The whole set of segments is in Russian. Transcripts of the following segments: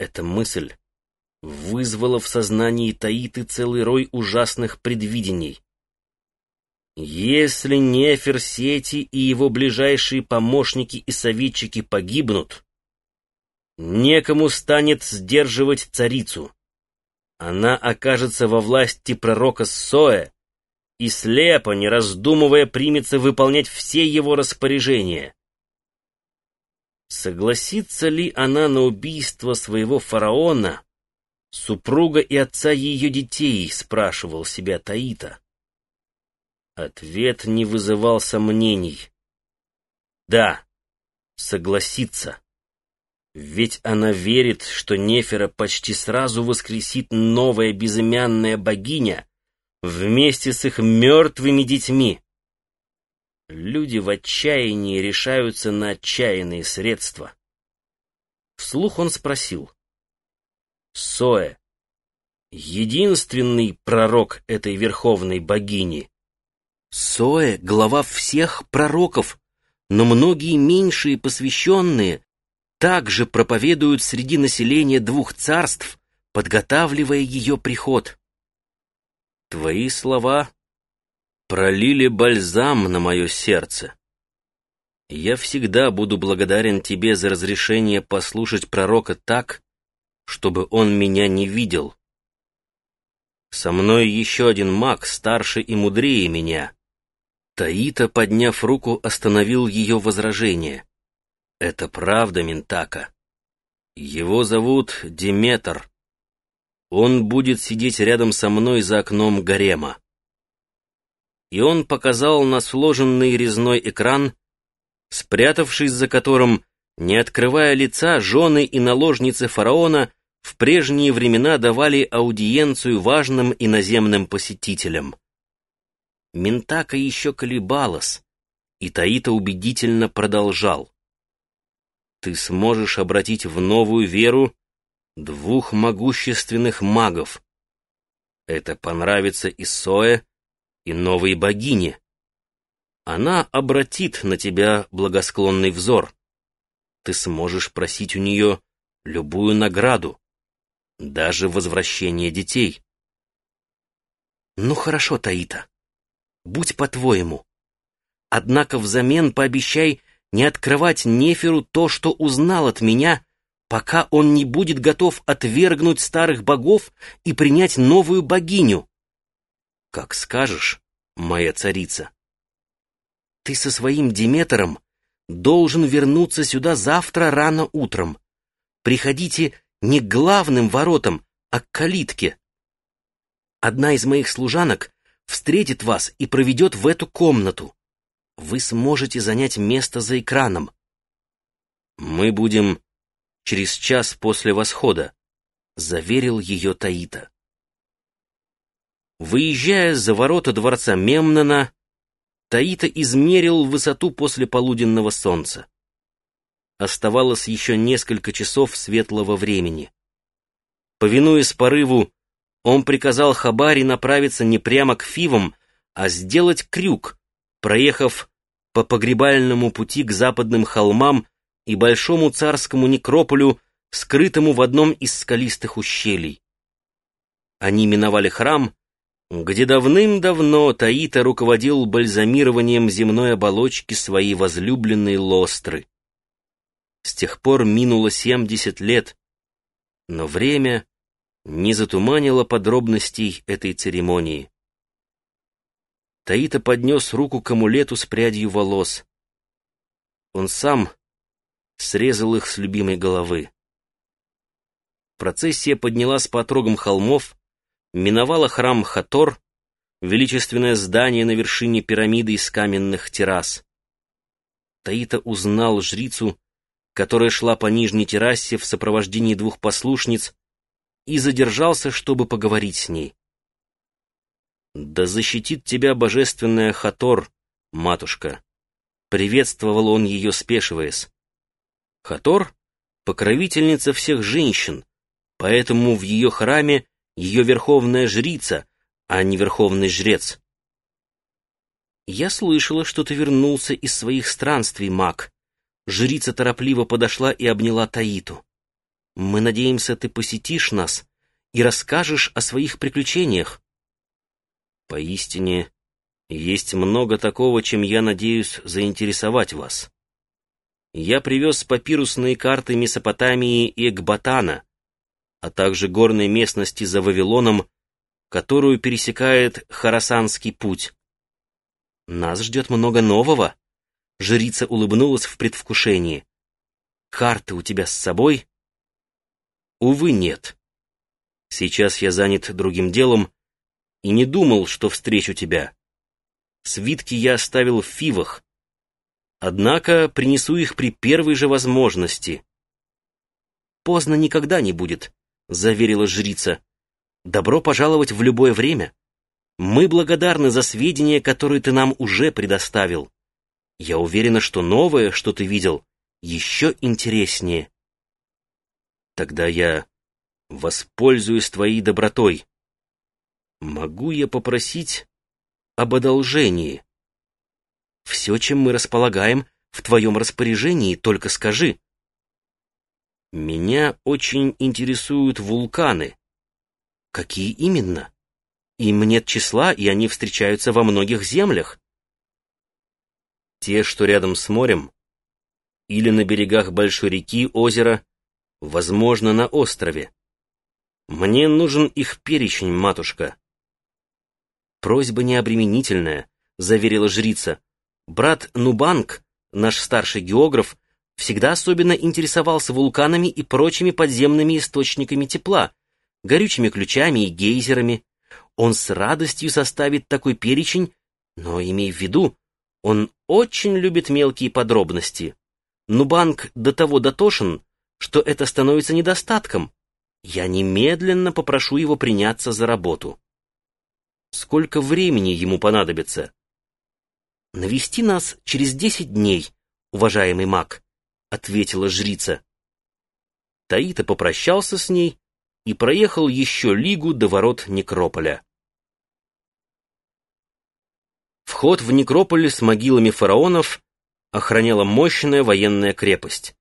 Эта мысль вызвала в сознании Таиты целый рой ужасных предвидений. Если Неферсети и его ближайшие помощники и советчики погибнут, некому станет сдерживать царицу. Она окажется во власти пророка Соэ и слепо, не раздумывая, примется выполнять все его распоряжения. Согласится ли она на убийство своего фараона, супруга и отца ее детей, спрашивал себя Таита. Ответ не вызывал сомнений. Да, согласится. Ведь она верит, что Нефера почти сразу воскресит новая безымянная богиня вместе с их мертвыми детьми. Люди в отчаянии решаются на отчаянные средства. Вслух он спросил. Соэ, единственный пророк этой верховной богини. Соэ — глава всех пророков, но многие меньшие посвященные также проповедуют среди населения двух царств, подготавливая ее приход. Твои слова пролили бальзам на мое сердце. Я всегда буду благодарен тебе за разрешение послушать пророка так, чтобы он меня не видел. Со мной еще один маг, старше и мудрее меня. Таита, подняв руку, остановил ее возражение. Это правда, Ментака. Его зовут Диметр. Он будет сидеть рядом со мной за окном гарема. И он показал на сложенный резной экран, спрятавшись за которым, не открывая лица, жены и наложницы фараона в прежние времена давали аудиенцию важным иноземным посетителям. Ментака еще колебалась, и Таита убедительно продолжал ты сможешь обратить в новую веру двух могущественных магов. Это понравится и Сое, и новой богине. Она обратит на тебя благосклонный взор. Ты сможешь просить у нее любую награду, даже возвращение детей. Ну хорошо, Таита, будь по-твоему. Однако взамен пообещай не открывать Неферу то, что узнал от меня, пока он не будет готов отвергнуть старых богов и принять новую богиню. Как скажешь, моя царица. Ты со своим Диметром должен вернуться сюда завтра рано утром. Приходите не к главным воротам, а к калитке. Одна из моих служанок встретит вас и проведет в эту комнату вы сможете занять место за экраном. Мы будем через час после восхода, заверил ее Таита. Выезжая за ворота дворца Мемнона, Таита измерил высоту после полуденного солнца. Оставалось еще несколько часов светлого времени. Повинуясь порыву, он приказал Хабари направиться не прямо к Фивам, а сделать крюк, проехав по погребальному пути к западным холмам и большому царскому некрополю, скрытому в одном из скалистых ущелий. Они миновали храм, где давным-давно Таита руководил бальзамированием земной оболочки своей возлюбленной Лостры. С тех пор минуло семьдесят лет, но время не затуманило подробностей этой церемонии. Таита поднес руку к амулету с прядью волос. Он сам срезал их с любимой головы. Процессия поднялась по отрогам холмов, миновала храм Хатор, величественное здание на вершине пирамиды из каменных террас. Таита узнал жрицу, которая шла по нижней террасе в сопровождении двух послушниц, и задержался, чтобы поговорить с ней. «Да защитит тебя божественная Хатор, матушка!» Приветствовал он ее, спешиваясь. Хатор — покровительница всех женщин, поэтому в ее храме ее верховная жрица, а не верховный жрец. «Я слышала, что ты вернулся из своих странствий, маг». Жрица торопливо подошла и обняла Таиту. Мы надеемся, ты посетишь нас и расскажешь о своих приключениях. Поистине, есть много такого, чем я надеюсь заинтересовать вас. Я привез папирусные карты Месопотамии и Экбатана, а также горной местности за Вавилоном, которую пересекает Харасанский путь. Нас ждет много нового. Жрица улыбнулась в предвкушении. Карты у тебя с собой? Увы, нет. Сейчас я занят другим делом и не думал, что встречу тебя. Свитки я оставил в фивах, однако принесу их при первой же возможности. Поздно никогда не будет, заверила жрица. Добро пожаловать в любое время. Мы благодарны за сведения, которые ты нам уже предоставил. Я уверена, что новое, что ты видел, еще интереснее. Тогда я воспользуюсь твоей добротой. Могу я попросить об одолжении? Все, чем мы располагаем, в твоем распоряжении, только скажи. Меня очень интересуют вулканы. Какие именно? Им нет числа, и они встречаются во многих землях. Те, что рядом с морем, или на берегах большой реки, озера, возможно, на острове. Мне нужен их перечень, матушка. Просьба необременительная, заверила жрица. Брат Нубанг, наш старший географ, всегда особенно интересовался вулканами и прочими подземными источниками тепла, горючими ключами и гейзерами. Он с радостью составит такой перечень, но имей в виду, он очень любит мелкие подробности. Нубанг до того дотошен, что это становится недостатком. Я немедленно попрошу его приняться за работу. Сколько времени ему понадобится? Навести нас через десять дней, уважаемый маг. — ответила жрица. Таита попрощался с ней и проехал еще лигу до ворот Некрополя. Вход в Некрополь с могилами фараонов охраняла мощная военная крепость.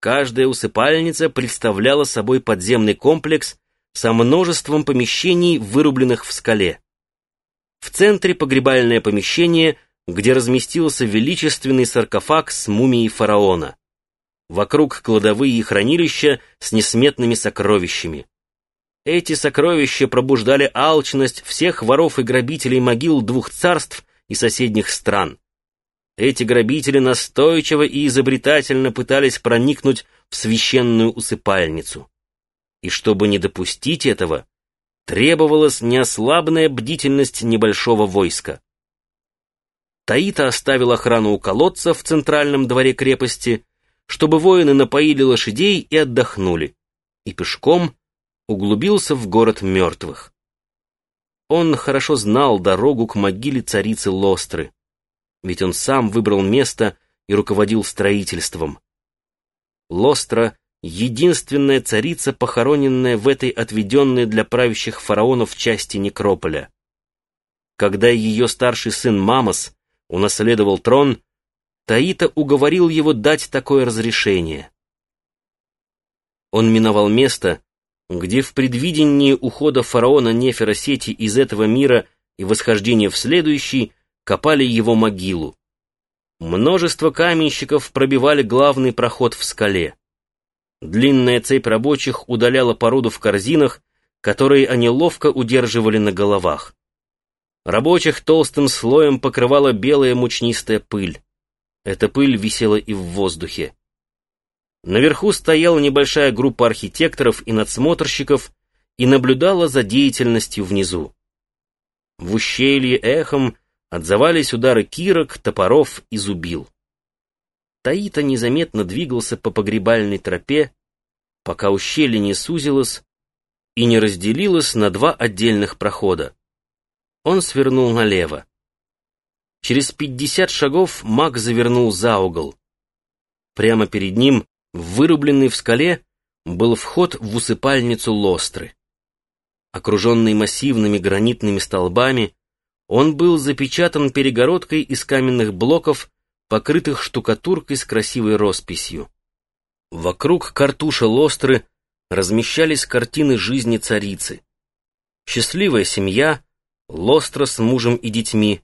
Каждая усыпальница представляла собой подземный комплекс со множеством помещений, вырубленных в скале. В центре погребальное помещение, где разместился величественный саркофаг с мумией фараона. Вокруг кладовые и хранилища с несметными сокровищами. Эти сокровища пробуждали алчность всех воров и грабителей могил двух царств и соседних стран. Эти грабители настойчиво и изобретательно пытались проникнуть в священную усыпальницу. И чтобы не допустить этого, требовалась неослабная бдительность небольшого войска. Таита оставил охрану у колодца в центральном дворе крепости, чтобы воины напоили лошадей и отдохнули, и пешком углубился в город мертвых. Он хорошо знал дорогу к могиле царицы Лостры, ведь он сам выбрал место и руководил строительством. Лостра — единственная царица, похороненная в этой отведенной для правящих фараонов части некрополя. Когда ее старший сын Мамос унаследовал трон, Таита уговорил его дать такое разрешение. Он миновал место, где в предвидении ухода фараона Неферосети из этого мира и восхождения в следующий копали его могилу. Множество каменщиков пробивали главный проход в скале. Длинная цепь рабочих удаляла породу в корзинах, которые они ловко удерживали на головах. Рабочих толстым слоем покрывала белая мучнистая пыль. Эта пыль висела и в воздухе. Наверху стояла небольшая группа архитекторов и надсмотрщиков и наблюдала за деятельностью внизу. В ущелье эхом отзывались удары кирок, топоров и зубил. Таита незаметно двигался по погребальной тропе, пока ущелье не сузилось и не разделилось на два отдельных прохода. Он свернул налево. Через пятьдесят шагов маг завернул за угол. Прямо перед ним, вырубленный в скале, был вход в усыпальницу Лостры. Окруженный массивными гранитными столбами, он был запечатан перегородкой из каменных блоков, покрытых штукатуркой с красивой росписью. Вокруг картуша Лостры размещались картины жизни царицы. Счастливая семья, Лостра с мужем и детьми,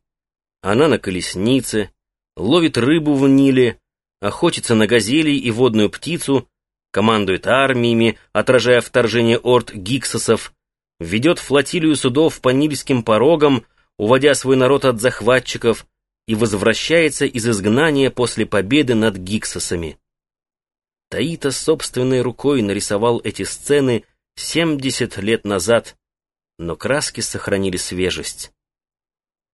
она на колеснице, ловит рыбу в Ниле, охотится на газелей и водную птицу, командует армиями, отражая вторжение орд гиксосов, ведет флотилию судов по нильским порогам, уводя свой народ от захватчиков, и возвращается из изгнания после победы над гиксосами. Таита собственной рукой нарисовал эти сцены 70 лет назад, но краски сохранили свежесть.